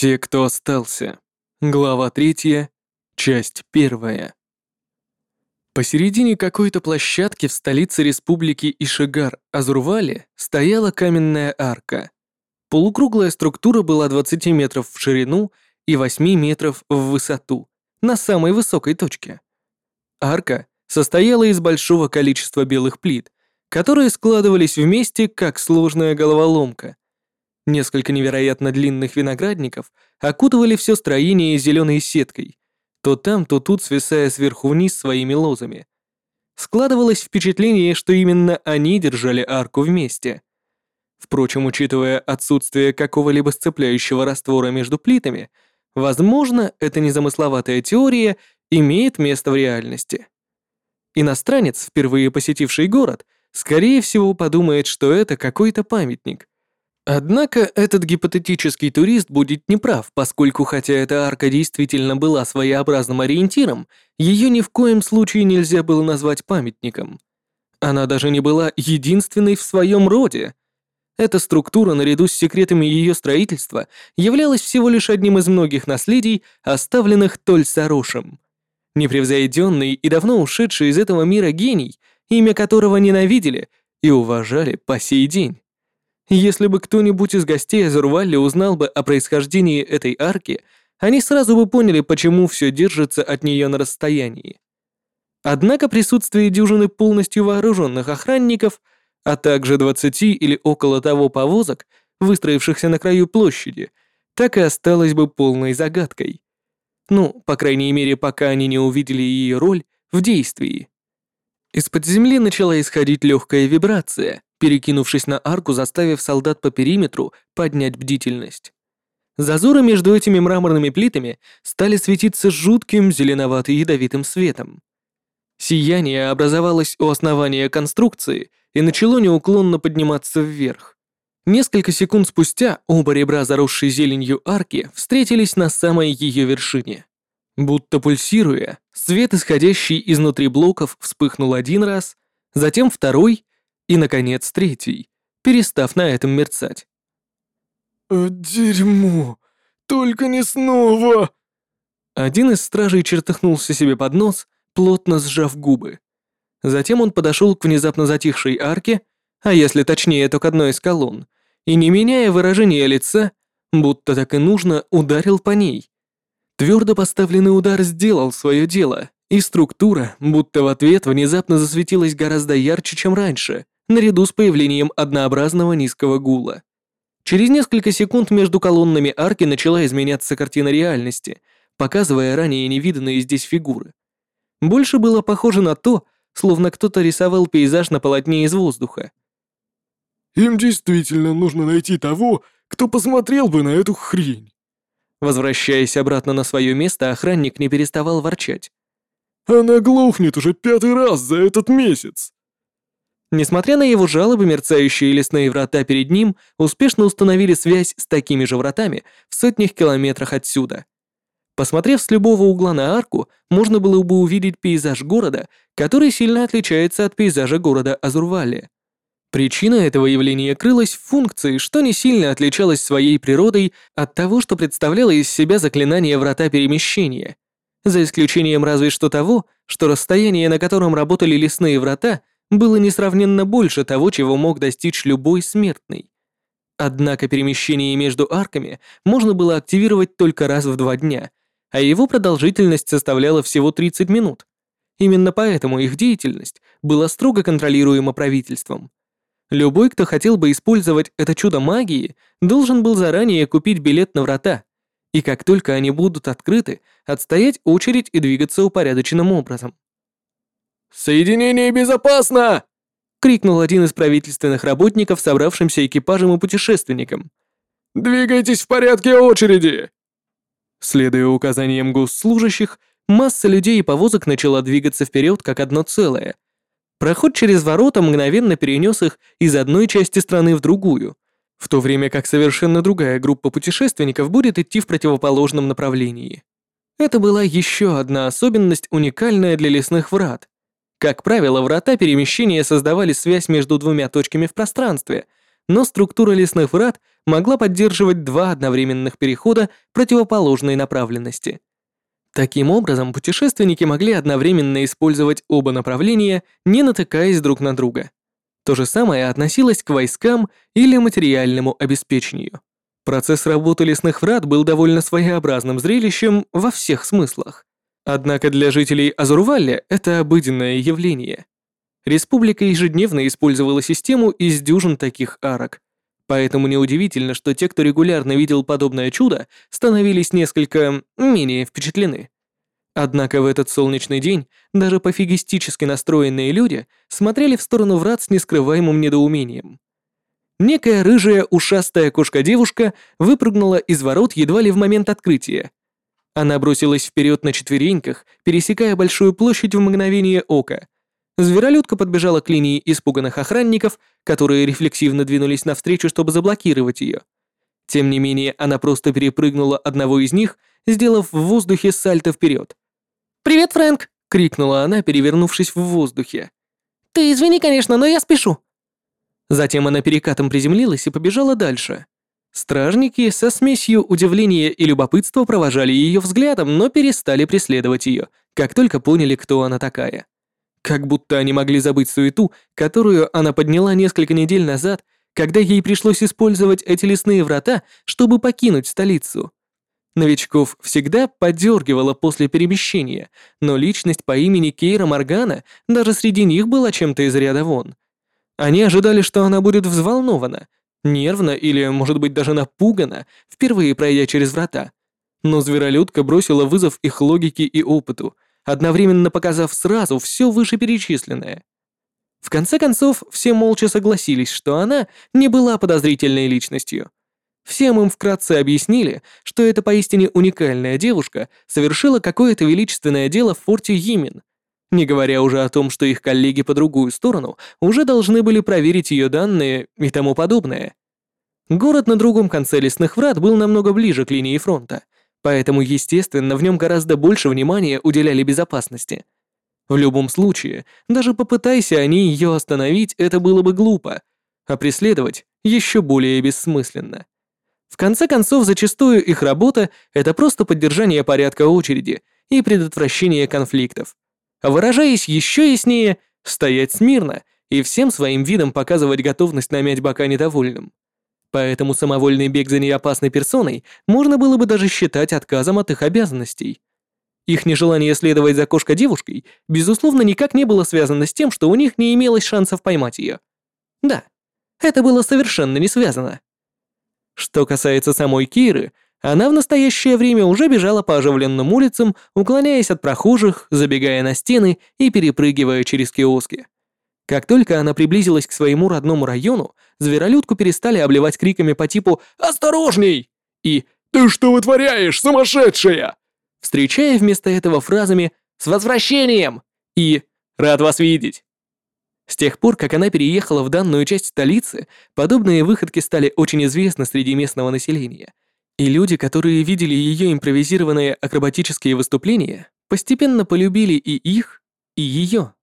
Те, кто остался. Глава третья, часть первая. Посередине какой-то площадки в столице республики Ишигар, Азурвале, стояла каменная арка. Полукруглая структура была 20 метров в ширину и 8 метров в высоту, на самой высокой точке. Арка состояла из большого количества белых плит, которые складывались вместе, как сложная головоломка. Несколько невероятно длинных виноградников окутывали все строение зеленой сеткой, то там, то тут свисая сверху вниз своими лозами. Складывалось впечатление, что именно они держали арку вместе. Впрочем, учитывая отсутствие какого-либо сцепляющего раствора между плитами, возможно, эта незамысловатая теория имеет место в реальности. Иностранец, впервые посетивший город, скорее всего подумает, что это какой-то памятник. Однако этот гипотетический турист будет неправ, поскольку хотя эта арка действительно была своеобразным ориентиром, ее ни в коем случае нельзя было назвать памятником. Она даже не была единственной в своем роде. Эта структура, наряду с секретами ее строительства, являлась всего лишь одним из многих наследий, оставленных Толь Сарошем. Непревзойденный и давно ушедший из этого мира гений, имя которого ненавидели и уважали по сей день. Если бы кто-нибудь из гостей Азурвалли узнал бы о происхождении этой арки, они сразу бы поняли, почему все держится от нее на расстоянии. Однако присутствие дюжины полностью вооруженных охранников, а также 20 или около того повозок, выстроившихся на краю площади, так и осталось бы полной загадкой. Ну, по крайней мере, пока они не увидели ее роль в действии. Из-под земли начала исходить легкая вибрация, перекинувшись на арку, заставив солдат по периметру поднять бдительность. Зазоры между этими мраморными плитами стали светиться жутким зеленовато-ядовитым светом. Сияние образовалось у основания конструкции и начало неуклонно подниматься вверх. Несколько секунд спустя оба ребра, заросшей зеленью арки, встретились на самой ее вершине. Будто пульсируя, свет, исходящий изнутри блоков, вспыхнул один раз, затем второй и, наконец, третий, перестав на этом мерцать. «Э, «Дерьмо! Только не снова!» Один из стражей чертыхнулся себе под нос, плотно сжав губы. Затем он подошел к внезапно затихшей арке, а если точнее, то к одной из колонн, и, не меняя выражения лица, будто так и нужно, ударил по ней. Твердо поставленный удар сделал свое дело, и структура, будто в ответ, внезапно засветилась гораздо ярче, чем раньше, наряду с появлением однообразного низкого гула. Через несколько секунд между колоннами арки начала изменяться картина реальности, показывая ранее невиданные здесь фигуры. Больше было похоже на то, словно кто-то рисовал пейзаж на полотне из воздуха. Им действительно нужно найти того, кто посмотрел бы на эту хрень. Возвращаясь обратно на свое место, охранник не переставал ворчать. Она глохнет уже пятый раз за этот месяц. Несмотря на его жалобы, мерцающие лесные врата перед ним успешно установили связь с такими же вратами в сотнях километрах отсюда. Посмотрев с любого угла на арку, можно было бы увидеть пейзаж города, который сильно отличается от пейзажа города Азурвали. Причина этого явления крылась в функции, что не сильно отличалась своей природой от того, что представляло из себя заклинание врата перемещения. За исключением разве что того, что расстояние, на котором работали лесные врата, было несравненно больше того, чего мог достичь любой смертный. Однако перемещение между арками можно было активировать только раз в два дня, а его продолжительность составляла всего 30 минут. Именно поэтому их деятельность была строго контролируема правительством. Любой, кто хотел бы использовать это чудо магии, должен был заранее купить билет на врата, и как только они будут открыты, отстоять очередь и двигаться упорядоченным образом. «Соединение безопасно!» — крикнул один из правительственных работников собравшимся экипажем и путешественникам. «Двигайтесь в порядке очереди!» Следуя указаниям госслужащих, масса людей и повозок начала двигаться вперед как одно целое — Проход через ворота мгновенно перенес их из одной части страны в другую, в то время как совершенно другая группа путешественников будет идти в противоположном направлении. Это была еще одна особенность, уникальная для лесных врат. Как правило, врата перемещения создавали связь между двумя точками в пространстве, но структура лесных врат могла поддерживать два одновременных перехода противоположной направленности. Таким образом, путешественники могли одновременно использовать оба направления, не натыкаясь друг на друга. То же самое относилось к войскам или материальному обеспечению. Процесс работы лесных врат был довольно своеобразным зрелищем во всех смыслах. Однако для жителей Азурвалля это обыденное явление. Республика ежедневно использовала систему из дюжин таких арок. Поэтому неудивительно, что те, кто регулярно видел подобное чудо, становились несколько менее впечатлены. Однако в этот солнечный день даже пофигистически настроенные люди смотрели в сторону врат с нескрываемым недоумением. Некая рыжая ушастая кошка-девушка выпрыгнула из ворот едва ли в момент открытия. Она бросилась вперед на четвереньках, пересекая большую площадь в мгновение ока, Зверолюдка подбежала к линии испуганных охранников, которые рефлексивно двинулись навстречу, чтобы заблокировать ее. Тем не менее, она просто перепрыгнула одного из них, сделав в воздухе сальто вперед. «Привет, Фрэнк!» — крикнула она, перевернувшись в воздухе. «Ты извини, конечно, но я спешу!» Затем она перекатом приземлилась и побежала дальше. Стражники со смесью удивления и любопытства провожали ее взглядом, но перестали преследовать ее, как только поняли, кто она такая. Как будто они могли забыть суету, которую она подняла несколько недель назад, когда ей пришлось использовать эти лесные врата, чтобы покинуть столицу. Новичков всегда подергивало после перемещения, но личность по имени Кейра Моргана даже среди них была чем-то из ряда вон. Они ожидали, что она будет взволнована, нервна или, может быть, даже напугана, впервые пройдя через врата. Но зверолюдка бросила вызов их логике и опыту — одновременно показав сразу все вышеперечисленное. В конце концов, все молча согласились, что она не была подозрительной личностью. Всем им вкратце объяснили, что эта поистине уникальная девушка совершила какое-то величественное дело в форте Йимин, не говоря уже о том, что их коллеги по другую сторону уже должны были проверить ее данные и тому подобное. Город на другом конце лесных врат был намного ближе к линии фронта — Поэтому, естественно, в нем гораздо больше внимания уделяли безопасности. В любом случае, даже попытайся они ее остановить, это было бы глупо, а преследовать еще более бессмысленно. В конце концов, зачастую их работа — это просто поддержание порядка очереди и предотвращение конфликтов. А выражаясь еще яснее, стоять смирно и всем своим видом показывать готовность намять бока недовольным. Поэтому самовольный бег за неопасной персоной можно было бы даже считать отказом от их обязанностей. Их нежелание следовать за кошкой-девушкой, безусловно, никак не было связано с тем, что у них не имелось шансов поймать ее. Да, это было совершенно не связано. Что касается самой Киры, она в настоящее время уже бежала по оживленным улицам, уклоняясь от прохожих, забегая на стены и перепрыгивая через киоски. Как только она приблизилась к своему родному району, зверолюдку перестали обливать криками по типу «Осторожней!» и «Ты что вытворяешь, сумасшедшая?» встречая вместо этого фразами «С возвращением!» и «Рад вас видеть!». С тех пор, как она переехала в данную часть столицы, подобные выходки стали очень известны среди местного населения, и люди, которые видели ее импровизированные акробатические выступления, постепенно полюбили и их, и ее.